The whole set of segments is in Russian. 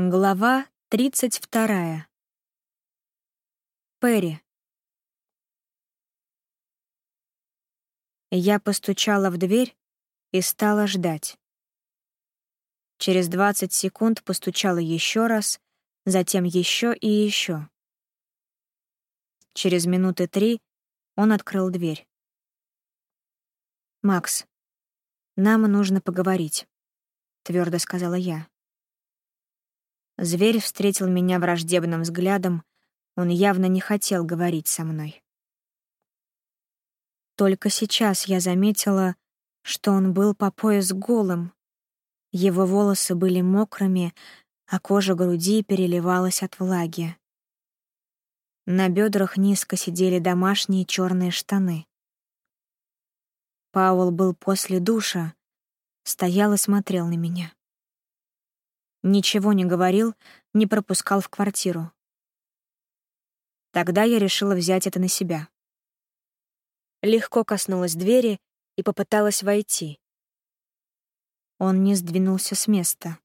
Глава тридцать вторая. Перри. Я постучала в дверь и стала ждать. Через двадцать секунд постучала еще раз, затем еще и еще. Через минуты три он открыл дверь. «Макс, нам нужно поговорить», — твердо сказала я. Зверь встретил меня враждебным взглядом, он явно не хотел говорить со мной. Только сейчас я заметила, что он был по пояс голым. Его волосы были мокрыми, а кожа груди переливалась от влаги. На бедрах низко сидели домашние черные штаны. Пауэлл был после душа, стоял и смотрел на меня. Ничего не говорил, не пропускал в квартиру. Тогда я решила взять это на себя. Легко коснулась двери и попыталась войти. Он не сдвинулся с места.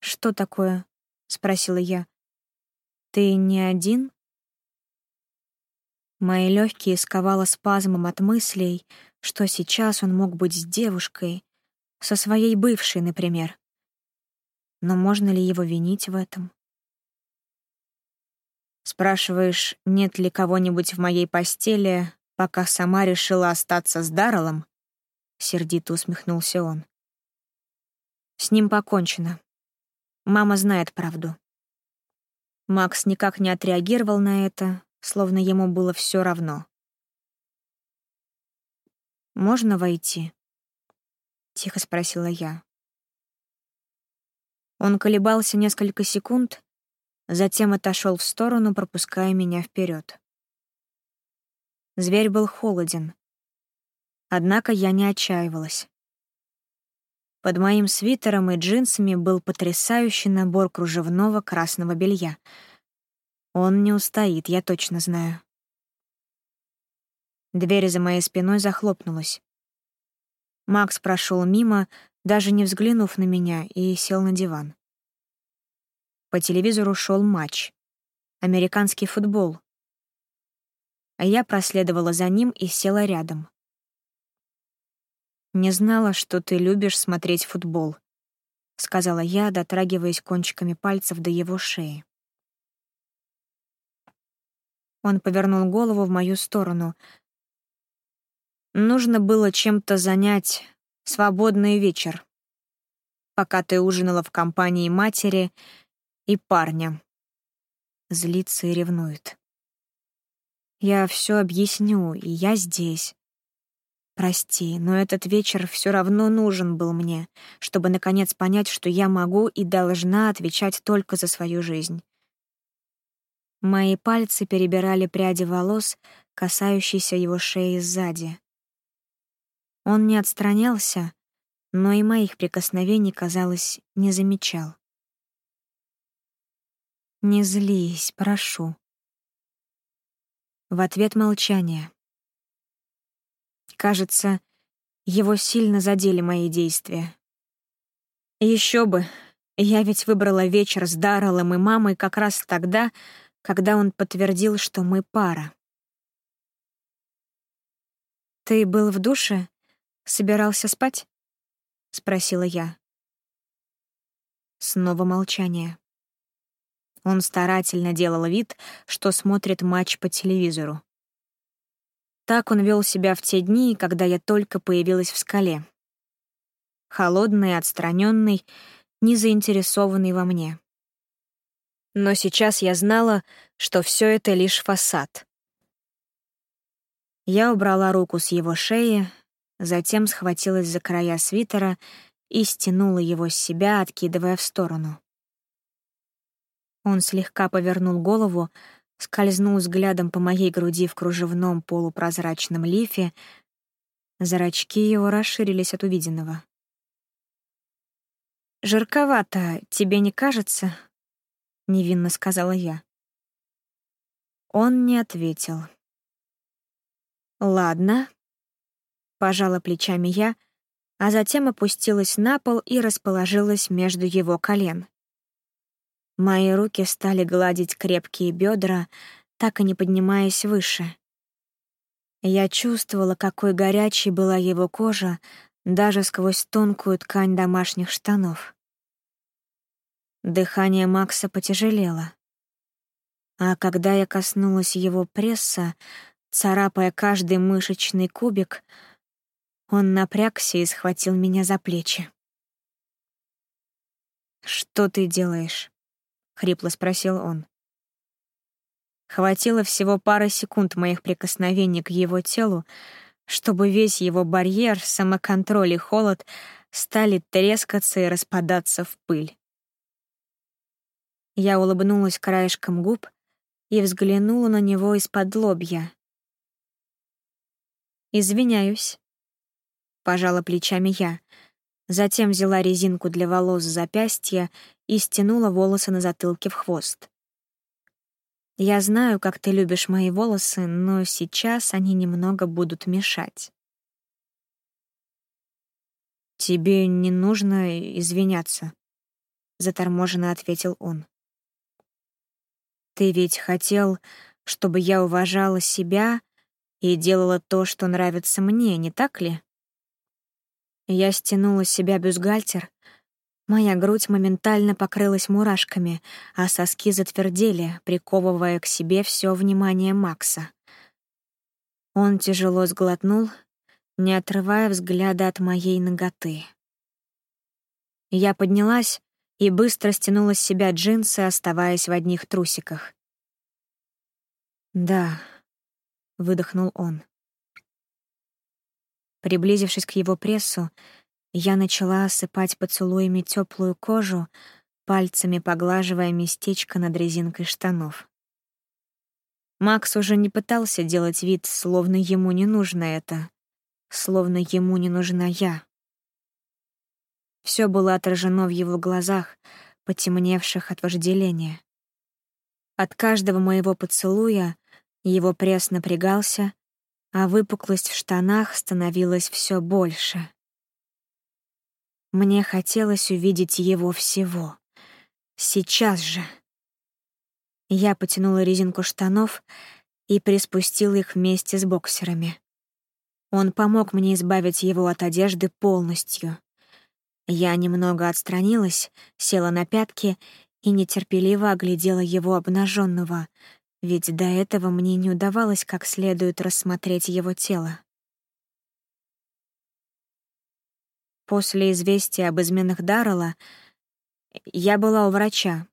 «Что такое?» — спросила я. «Ты не один?» Мои легкие сковало спазмом от мыслей, что сейчас он мог быть с девушкой, со своей бывшей, например. Но можно ли его винить в этом? Спрашиваешь, нет ли кого-нибудь в моей постели, пока сама решила остаться с Дарреллом? Сердито усмехнулся он. С ним покончено. Мама знает правду. Макс никак не отреагировал на это, словно ему было все равно. «Можно войти?» — тихо спросила я. Он колебался несколько секунд, затем отошел в сторону, пропуская меня вперед. Зверь был холоден. Однако я не отчаивалась. Под моим свитером и джинсами был потрясающий набор кружевного красного белья. Он не устоит, я точно знаю. Дверь за моей спиной захлопнулась. Макс прошел мимо, даже не взглянув на меня, и сел на диван. По телевизору шел матч. Американский футбол. А я проследовала за ним и села рядом. «Не знала, что ты любишь смотреть футбол», — сказала я, дотрагиваясь кончиками пальцев до его шеи. Он повернул голову в мою сторону. Нужно было чем-то занять свободный вечер, пока ты ужинала в компании матери и парня. Злится и ревнует. Я все объясню, и я здесь. Прости, но этот вечер все равно нужен был мне, чтобы наконец понять, что я могу и должна отвечать только за свою жизнь. Мои пальцы перебирали пряди волос, касающиеся его шеи сзади. Он не отстранялся, но и моих прикосновений, казалось, не замечал. «Не злись, прошу». В ответ молчание. Кажется, его сильно задели мои действия. Еще бы, я ведь выбрала вечер с Дарреллом и мамой как раз тогда, когда он подтвердил, что мы пара. «Ты был в душе?» Собирался спать? спросила я. Снова молчание. Он старательно делал вид, что смотрит матч по телевизору. Так он вел себя в те дни, когда я только появилась в скале. Холодный, отстраненный, не заинтересованный во мне. Но сейчас я знала, что все это лишь фасад. Я убрала руку с его шеи, затем схватилась за края свитера и стянула его с себя, откидывая в сторону. Он слегка повернул голову, скользнул взглядом по моей груди в кружевном полупрозрачном лифе, зрачки его расширились от увиденного. «Жарковато, тебе не кажется?» — невинно сказала я. Он не ответил. «Ладно, Пожала плечами я, а затем опустилась на пол и расположилась между его колен. Мои руки стали гладить крепкие бедра, так и не поднимаясь выше. Я чувствовала, какой горячей была его кожа даже сквозь тонкую ткань домашних штанов. Дыхание Макса потяжелело. А когда я коснулась его пресса, царапая каждый мышечный кубик, он напрягся и схватил меня за плечи. «Что ты делаешь?» — хрипло спросил он. Хватило всего пары секунд моих прикосновений к его телу, чтобы весь его барьер, самоконтроль и холод стали трескаться и распадаться в пыль. Я улыбнулась краешком губ и взглянула на него из-под лобья. «Извиняюсь», — пожала плечами я, затем взяла резинку для волос с запястья и стянула волосы на затылке в хвост. Я знаю, как ты любишь мои волосы, но сейчас они немного будут мешать. Тебе не нужно извиняться, заторможенно ответил он. Ты ведь хотел, чтобы я уважала себя и делала то, что нравится мне, не так ли? Я стянула с себя бюстгальтер, Моя грудь моментально покрылась мурашками, а соски затвердели, приковывая к себе все внимание Макса. Он тяжело сглотнул, не отрывая взгляда от моей ноготы. Я поднялась и быстро стянула с себя джинсы, оставаясь в одних трусиках. «Да», — выдохнул он. Приблизившись к его прессу, я начала осыпать поцелуями теплую кожу, пальцами поглаживая местечко над резинкой штанов. Макс уже не пытался делать вид, словно ему не нужно это, словно ему не нужна я. Все было отражено в его глазах, потемневших от вожделения. От каждого моего поцелуя его пресс напрягался, а выпуклость в штанах становилась все больше. Мне хотелось увидеть его всего. Сейчас же. Я потянула резинку штанов и приспустила их вместе с боксерами. Он помог мне избавить его от одежды полностью. Я немного отстранилась, села на пятки и нетерпеливо оглядела его обнаженного, ведь до этого мне не удавалось как следует рассмотреть его тело. После известия об изменах Даррелла я была у врача.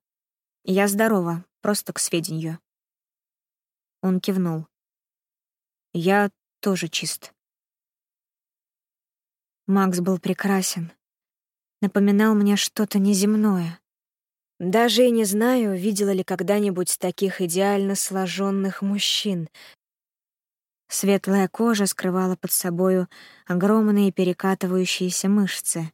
Я здорова, просто к сведению. Он кивнул. Я тоже чист. Макс был прекрасен. Напоминал мне что-то неземное. Даже и не знаю, видела ли когда-нибудь таких идеально сложенных мужчин, Светлая кожа скрывала под собою огромные перекатывающиеся мышцы.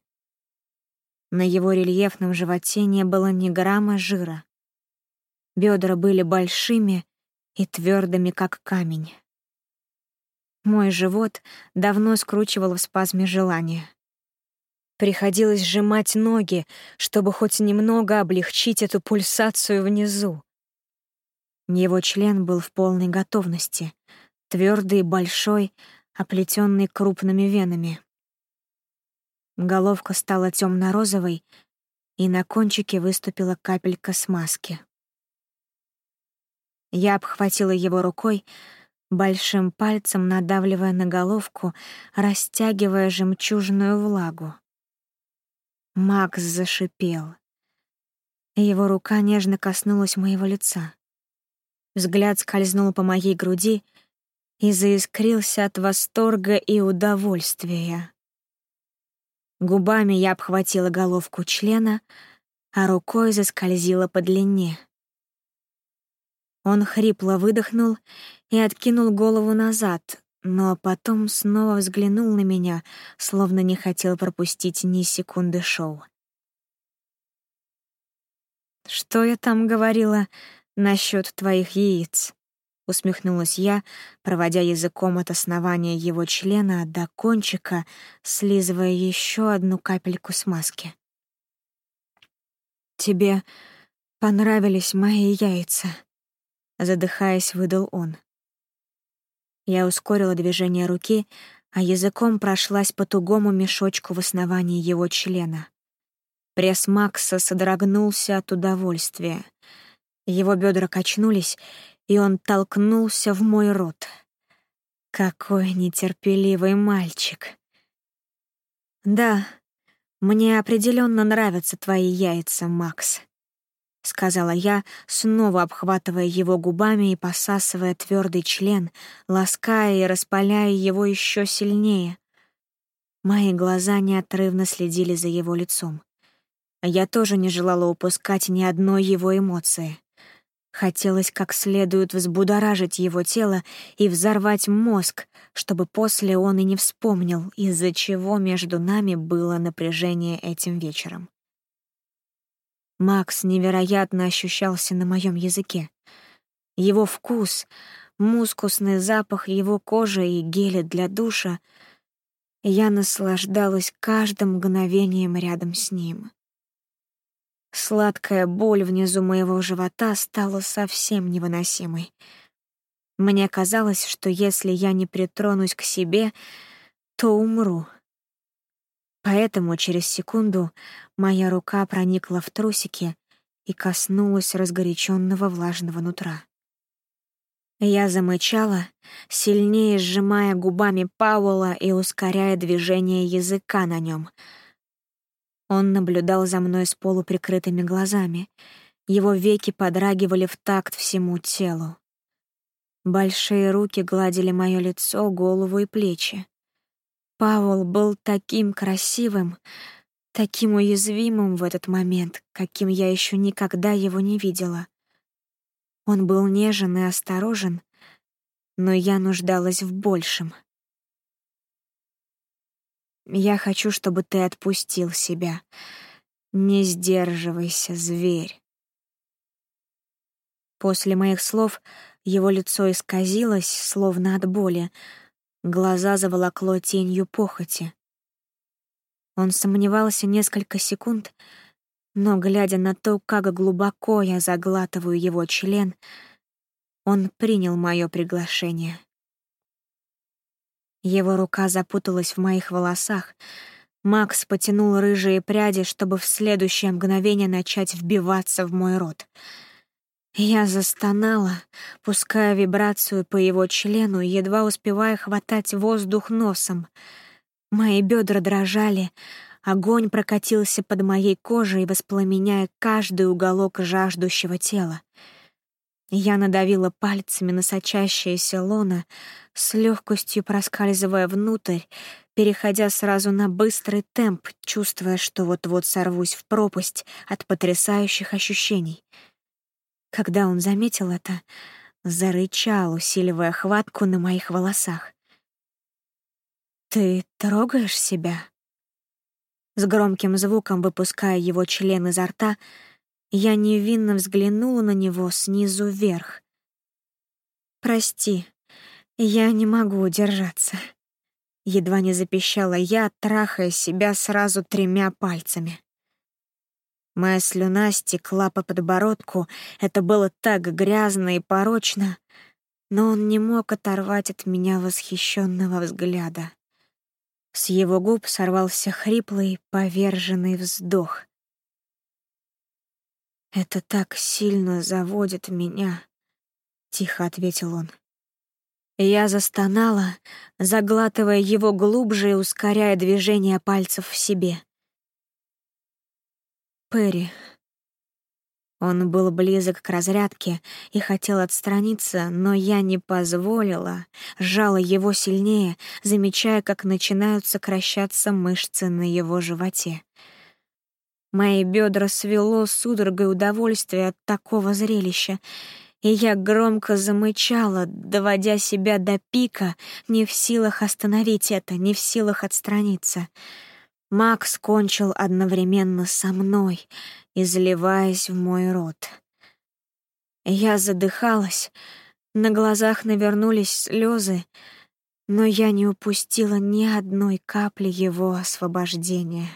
На его рельефном животе не было ни грамма жира. Бедра были большими и твердыми, как камень. Мой живот давно скручивало в спазме желания. Приходилось сжимать ноги, чтобы хоть немного облегчить эту пульсацию внизу. Его член был в полной готовности — твердый большой, оплетенный крупными венами. Головка стала темно-розовой, и на кончике выступила капелька смазки. Я обхватила его рукой, большим пальцем надавливая на головку, растягивая жемчужную влагу. Макс зашипел. Его рука нежно коснулась моего лица. Взгляд скользнул по моей груди — и заискрился от восторга и удовольствия. Губами я обхватила головку члена, а рукой заскользила по длине. Он хрипло выдохнул и откинул голову назад, но потом снова взглянул на меня, словно не хотел пропустить ни секунды шоу. «Что я там говорила насчет твоих яиц?» усмехнулась я, проводя языком от основания его члена до кончика, слизывая еще одну капельку смазки. Тебе понравились мои яйца, задыхаясь, выдал он. Я ускорила движение руки, а языком прошлась по тугому мешочку в основании его члена. Пресс Макса содрогнулся от удовольствия. Его бедра качнулись, и он толкнулся в мой рот. Какой нетерпеливый мальчик. Да, мне определенно нравятся твои яйца, Макс сказала я, снова обхватывая его губами и посасывая твердый член, лаская и распаляя его еще сильнее. Мои глаза неотрывно следили за его лицом. Я тоже не желала упускать ни одной его эмоции. Хотелось как следует взбудоражить его тело и взорвать мозг, чтобы после он и не вспомнил, из-за чего между нами было напряжение этим вечером. Макс невероятно ощущался на моем языке. Его вкус, мускусный запах его кожи и геля для душа. Я наслаждалась каждым мгновением рядом с ним. Сладкая боль внизу моего живота стала совсем невыносимой. Мне казалось, что если я не притронусь к себе, то умру. Поэтому через секунду моя рука проникла в трусики и коснулась разгоряченного влажного нутра. Я замычала, сильнее сжимая губами Пауэлла и ускоряя движение языка на нем. Он наблюдал за мной с полуприкрытыми глазами. Его веки подрагивали в такт всему телу. Большие руки гладили мое лицо, голову и плечи. Пауэлл был таким красивым, таким уязвимым в этот момент, каким я еще никогда его не видела. Он был нежен и осторожен, но я нуждалась в большем. Я хочу, чтобы ты отпустил себя. Не сдерживайся, зверь. После моих слов его лицо исказилось, словно от боли, Глаза заволокло тенью похоти. Он сомневался несколько секунд, но, глядя на то, как глубоко я заглатываю его член, он принял мое приглашение. Его рука запуталась в моих волосах. Макс потянул рыжие пряди, чтобы в следующее мгновение начать вбиваться в мой рот — я застонала, пуская вибрацию по его члену, едва успевая хватать воздух носом. Мои бедра дрожали, огонь прокатился под моей кожей, воспламеняя каждый уголок жаждущего тела. Я надавила пальцами на сочащееся лоно, с легкостью проскальзывая внутрь, переходя сразу на быстрый темп, чувствуя, что вот-вот сорвусь в пропасть от потрясающих ощущений — когда он заметил это, зарычал, усиливая хватку на моих волосах. «Ты трогаешь себя?» С громким звуком выпуская его член изо рта, я невинно взглянула на него снизу вверх. «Прости, я не могу удержаться». Едва не запищала я, трахая себя сразу тремя пальцами. Моя слюна стекла по подбородку, это было так грязно и порочно, но он не мог оторвать от меня восхищенного взгляда. С его губ сорвался хриплый, поверженный вздох. «Это так сильно заводит меня», — тихо ответил он. Я застонала, заглатывая его глубже и ускоряя движение пальцев в себе. Перри. Он был близок к разрядке и хотел отстраниться, но я не позволила, сжала его сильнее, замечая, как начинают сокращаться мышцы на его животе. Мои бедра свело судорогой удовольствия от такого зрелища, и я громко замычала, доводя себя до пика, не в силах остановить это, не в силах отстраниться — Макс кончил одновременно со мной, изливаясь в мой рот. Я задыхалась, На глазах навернулись слезы, но я не упустила ни одной капли его освобождения.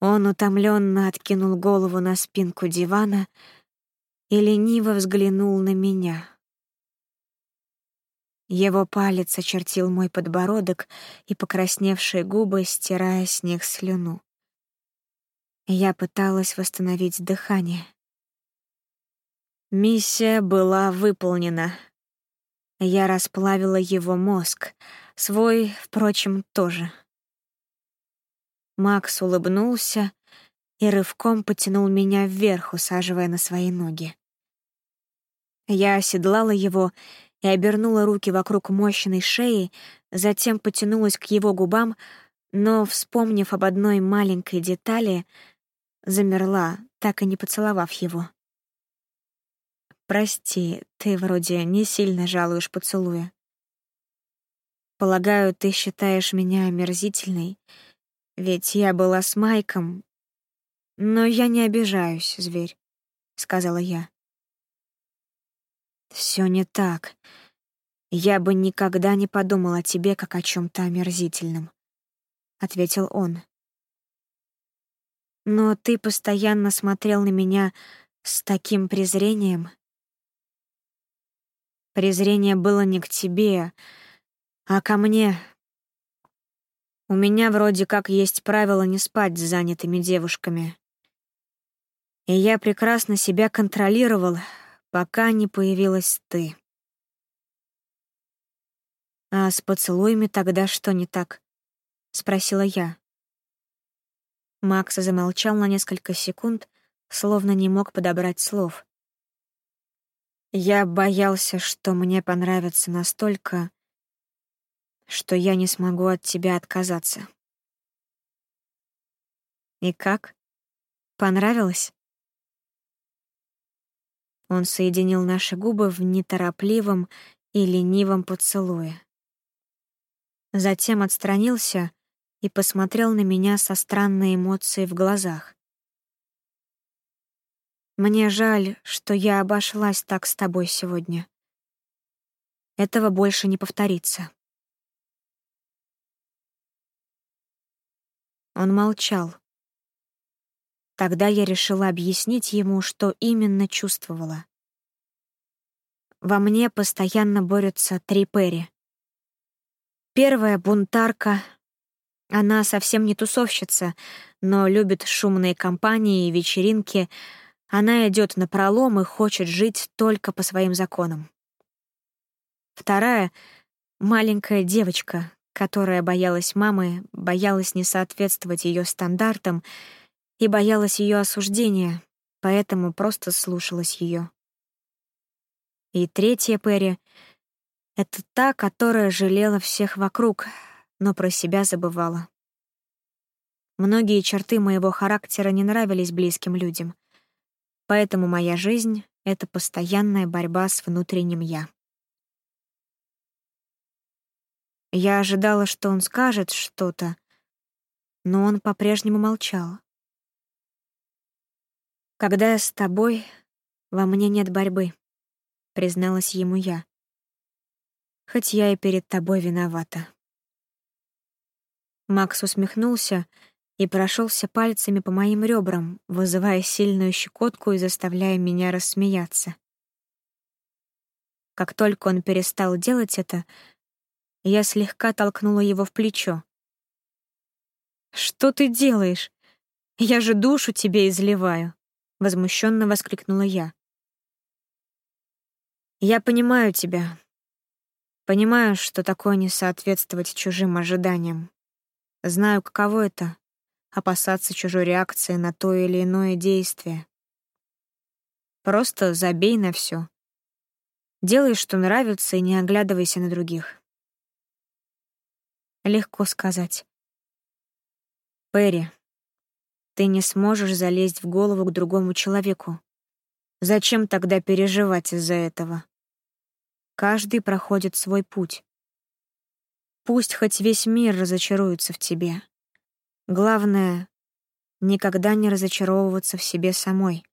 Он утомленно откинул голову на спинку дивана и лениво взглянул на меня. Его палец очертил мой подбородок и покрасневшие губы, стирая с них слюну. Я пыталась восстановить дыхание. Миссия была выполнена. Я расплавила его мозг, свой, впрочем, тоже. Макс улыбнулся и рывком потянул меня вверх, усаживая на свои ноги. Я оседлала его и обернула руки вокруг мощной шеи, затем потянулась к его губам, но, вспомнив об одной маленькой детали, замерла, так и не поцеловав его. Прости, ты вроде не сильно жалуешь поцелуя. Полагаю, ты считаешь меня омерзительной, ведь я была с Майком. Но я не обижаюсь, зверь, — сказала я. Все не так. Я бы никогда не подумал о тебе как о чем то омерзительном, — ответил он. Но ты постоянно смотрел на меня с таким презрением. Презрение было не к тебе, а ко мне. У меня вроде как есть правило не спать с занятыми девушками. И я прекрасно себя контролировал, пока не появилась ты. «А с поцелуями тогда что не так?» — спросила я. Макс замолчал на несколько секунд, словно не мог подобрать слов. Я боялся, что мне понравится настолько, что я не смогу от тебя отказаться. И как? Понравилось? Он соединил наши губы в неторопливом и ленивом поцелуе. Затем отстранился и посмотрел на меня со странной эмоцией в глазах. Мне жаль, что я обошлась так с тобой сегодня. Этого больше не повторится. Он молчал. Тогда я решила объяснить ему, что именно чувствовала. Во мне постоянно борются три Перри. Первая — бунтарка. Она совсем не тусовщица, но любит шумные компании и вечеринки — она идет на пролом и хочет жить только по своим законам. Вторая — маленькая девочка, которая боялась мамы, боялась не соответствовать ее стандартам и боялась ее осуждения, поэтому просто слушалась ее. И третья Перри — это та, которая жалела всех вокруг, но про себя забывала. Многие черты моего характера не нравились близким людям, Поэтому моя жизнь — это постоянная борьба с внутренним «я». Я ожидала, что он скажет что-то, но он по-прежнему молчал. «Когда с тобой, во мне нет борьбы», — призналась ему я. «Хоть я и перед тобой виновата». Макс усмехнулся и прошелся пальцами по моим ребрам, вызывая сильную щекотку и заставляя меня рассмеяться. Как только он перестал делать это, я слегка толкнула его в плечо. «Что ты делаешь? Я же душу тебе изливаю!» — возмущенно воскликнула я. «Я понимаю тебя. Понимаю, что такое не соответствовать чужим ожиданиям. Знаю, каково это опасаться чужой реакции на то или иное действие. Просто забей на все. Делай, что нравится, и не оглядывайся на других. Легко сказать. Перри, ты не сможешь залезть в голову к другому человеку. Зачем тогда переживать из-за этого? Каждый проходит свой путь. Пусть хоть весь мир разочаруется в тебе. Главное — никогда не разочаровываться в себе самой.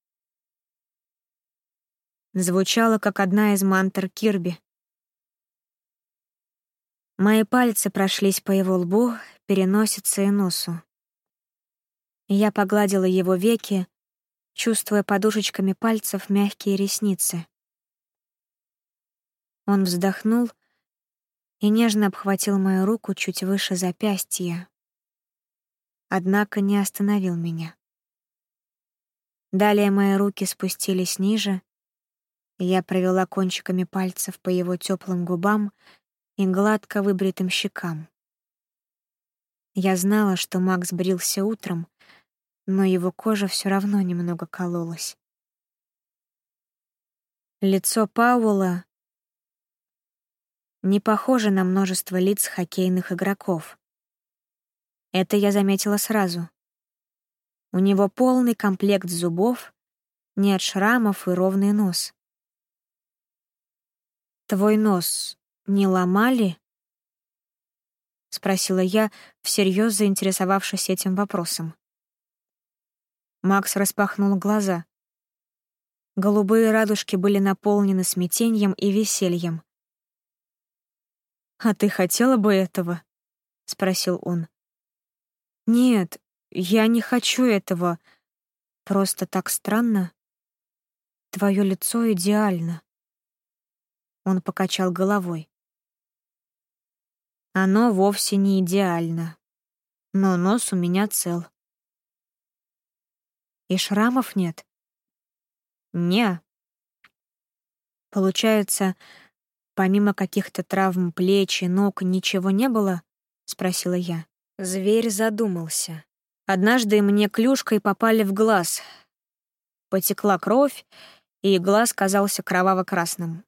звучало как одна из мантр Кирби. Мои пальцы прошлись по его лбу, переносице и носу. Я погладила его веки, чувствуя подушечками пальцев мягкие ресницы. Он вздохнул и нежно обхватил мою руку чуть выше запястья, однако не остановил меня. Далее мои руки спустились ниже, и я провела кончиками пальцев по его теплым губам и гладко выбритым щекам. Я знала, что Макс брился утром, но его кожа все равно немного кололась. Лицо Пауэлла не похоже на множество лиц хоккейных игроков. Это я заметила сразу. У него полный комплект зубов, нет шрамов и ровный нос. «Твой нос не ломали?» — спросила я, всерьез заинтересовавшись этим вопросом. Макс распахнул глаза. Голубые радужки были наполнены смятением и весельем. «А ты хотела бы этого?» — спросил он. «Нет, я не хочу этого. Просто так странно. Твое лицо идеально. Он покачал головой. Оно вовсе не идеально. Но нос у меня цел. И шрамов нет? Не. Получается, помимо каких-то травм плеч и ног ничего не было? Спросила я. Зверь задумался. Однажды мне клюшкой попали в глаз. Потекла кровь, и глаз казался кроваво-красным.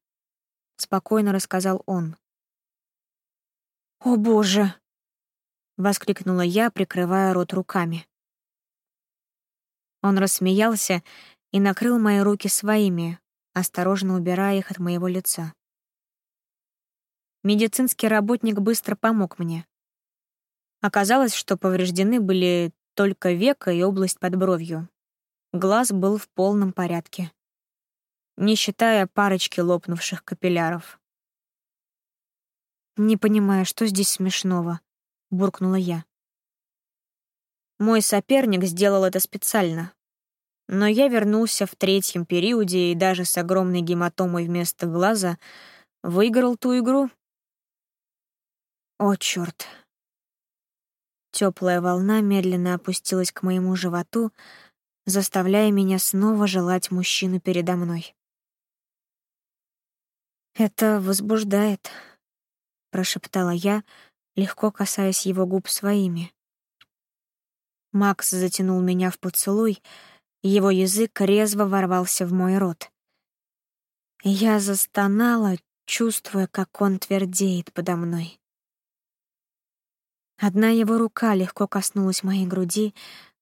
Спокойно рассказал он. «О, Боже!» — воскликнула я, прикрывая рот руками. Он рассмеялся и накрыл мои руки своими, осторожно убирая их от моего лица. Медицинский работник быстро помог мне. Оказалось, что повреждены были только века и область под бровью. Глаз был в полном порядке, не считая парочки лопнувших капилляров. «Не понимаю, что здесь смешного», — буркнула я. Мой соперник сделал это специально. Но я вернулся в третьем периоде и даже с огромной гематомой вместо глаза выиграл ту игру. О, чёрт. Теплая волна медленно опустилась к моему животу, заставляя меня снова желать мужчину передо мной. «Это возбуждает», — прошептала я, легко касаясь его губ своими. Макс затянул меня в поцелуй, его язык резво ворвался в мой рот. Я застонала, чувствуя, как он твердеет подо мной. Одна его рука легко коснулась моей груди,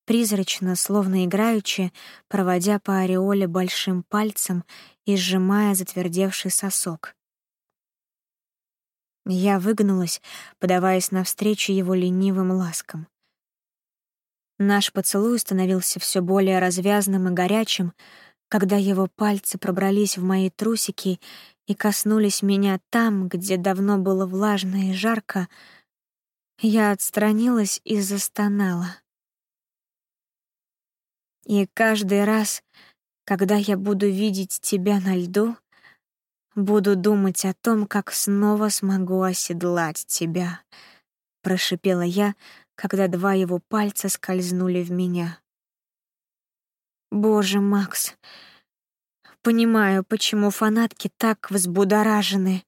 призрачно, словно играючи, проводя по ореоле большим пальцем и сжимая затвердевший сосок. Я выгнулась, подаваясь навстречу его ленивым ласкам. Наш поцелуй становился все более развязным и горячим, когда его пальцы пробрались в мои трусики и коснулись меня там, где давно было влажно и жарко, я отстранилась и застонала. И каждый раз, когда я буду видеть тебя на льду, буду думать о том, как снова смогу оседлать тебя, прошипела я, когда два его пальца скользнули в меня. Боже, Макс, понимаю, почему фанатки так взбудоражены.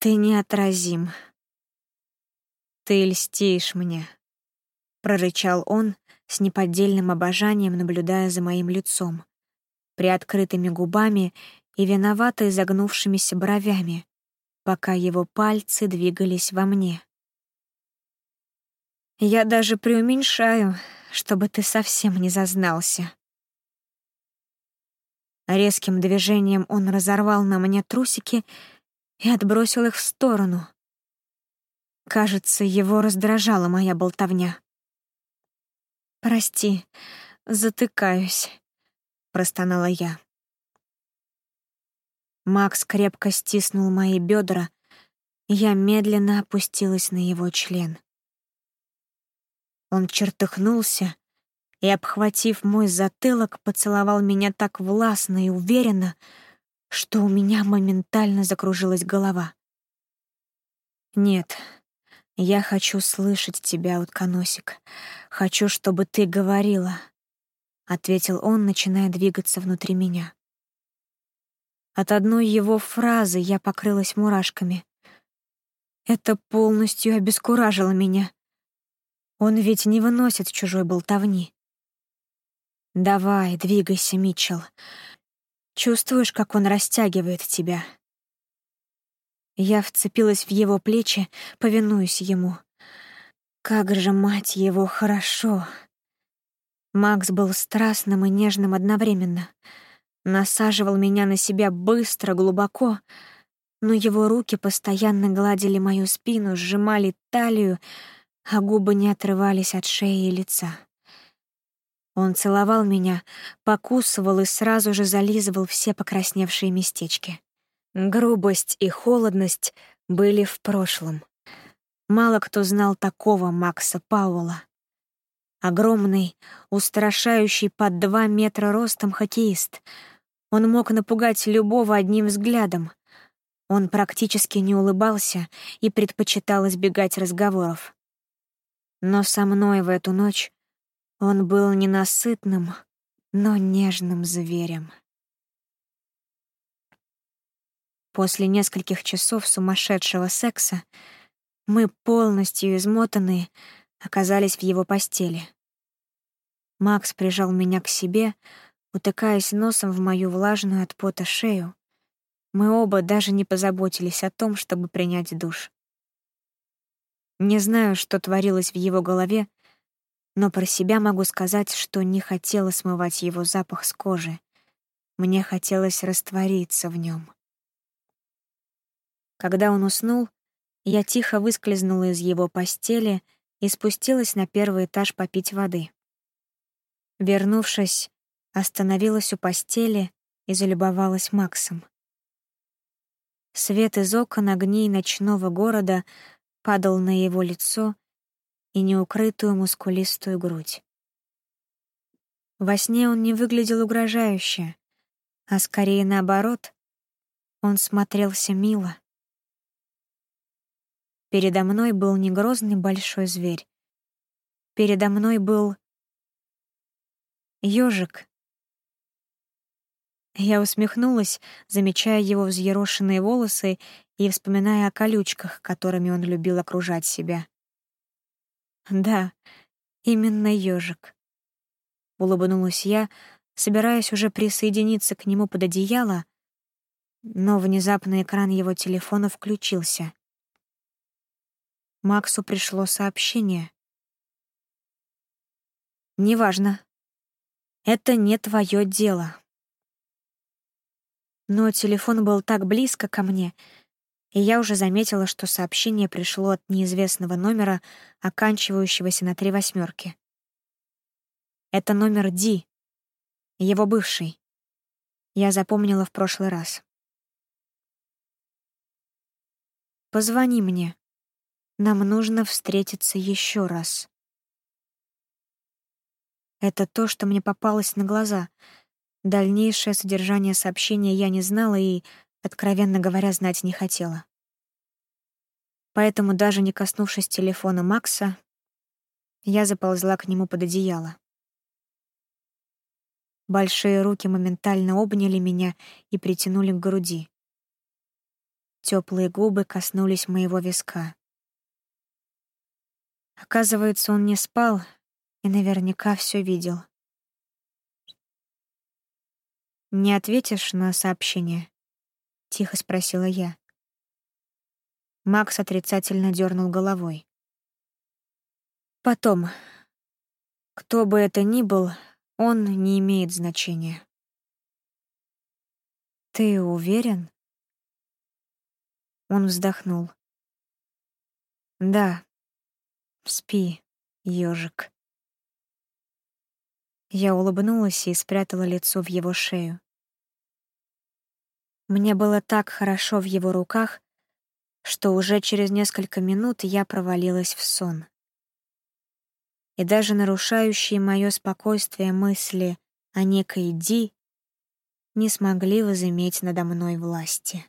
Ты неотразим. «Ты льстишь мне», — прорычал он с неподдельным обожанием, наблюдая за моим лицом, приоткрытыми губами и виновато изогнувшимися бровями, пока его пальцы двигались во мне. «Я даже преуменьшаю, чтобы ты совсем не зазнался». Резким движением он разорвал на мне трусики и отбросил их в сторону, Кажется, его раздражала моя болтовня. «Прости, затыкаюсь», — простонала я. Макс крепко стиснул мои бедра, я медленно опустилась на его член. Он чертыхнулся и, обхватив мой затылок, поцеловал меня так властно и уверенно, что у меня моментально закружилась голова. «Нет, я хочу слышать тебя, утконосик. Хочу, чтобы ты говорила», — ответил он, начиная двигаться внутри меня. От одной его фразы я покрылась мурашками. Это полностью обескуражило меня. Он ведь не выносит чужой болтовни. «Давай, двигайся, Митчелл. Чувствуешь, как он растягивает тебя?» Я вцепилась в его плечи, повинуюсь ему. Как же, мать его, хорошо. Макс был страстным и нежным одновременно. Насаживал меня на себя быстро, глубоко, но его руки постоянно гладили мою спину, сжимали талию, а губы не отрывались от шеи и лица. Он целовал меня, покусывал и сразу же зализывал все покрасневшие местечки. Грубость и холодность были в прошлом. Мало кто знал такого Макса Пауэлла. Огромный, устрашающий под два метра ростом хоккеист. Он мог напугать любого одним взглядом. Он практически не улыбался и предпочитал избегать разговоров. Но со мной в эту ночь он был ненасытным, но нежным зверем. После нескольких часов сумасшедшего секса мы, полностью измотанные, оказались в его постели. Макс прижал меня к себе, утыкаясь носом в мою влажную от пота шею. Мы оба даже не позаботились о том, чтобы принять душ. Не знаю, что творилось в его голове, но про себя могу сказать, что не хотела смывать его запах с кожи. Мне хотелось раствориться в нем. Когда он уснул, я тихо выскользнула из его постели и спустилась на первый этаж попить воды. Вернувшись, остановилась у постели и залюбовалась Максом. Свет из окон огней ночного города падал на его лицо и неукрытую мускулистую грудь. Во сне он не выглядел угрожающе, а скорее наоборот, он смотрелся мило. Передо мной был не грозный большой зверь. Передо мной был ёжик. Я усмехнулась, замечая его взъерошенные волосы и вспоминая о колючках, которыми он любил окружать себя. Да, именно ежик. Улыбнулась я, собираясь уже присоединиться к нему под одеяло, но внезапно экран его телефона включился. Максу пришло сообщение. «Неважно. Это не твое дело». Но телефон был так близко ко мне — и я уже заметила, что сообщение пришло от неизвестного номера, оканчивающегося на три восьмерки. Это номер Ди, его бывший. Я запомнила в прошлый раз. «Позвони мне. Нам нужно встретиться еще раз». Это то, что мне попалось на глаза. Дальнейшее содержание сообщения я не знала и откровенно говоря, знать не хотела. Поэтому, даже не коснувшись телефона Макса, я заползла к нему под одеяло. Большие руки моментально обняли меня и притянули к груди. Теплые губы коснулись моего виска. Оказывается, он не спал и наверняка все видел. «Не ответишь на сообщение?» — тихо спросила я. Макс отрицательно дернул головой. «Потом. Кто бы это ни был, он не имеет значения». «Ты уверен?» Он вздохнул. «Да, спи, ежик. Я улыбнулась и спрятала лицо в его шею. Мне было так хорошо в его руках, что уже через несколько минут я провалилась в сон. И даже нарушающие мое спокойствие мысли о некой Ди не смогли возыметь надо мной власти.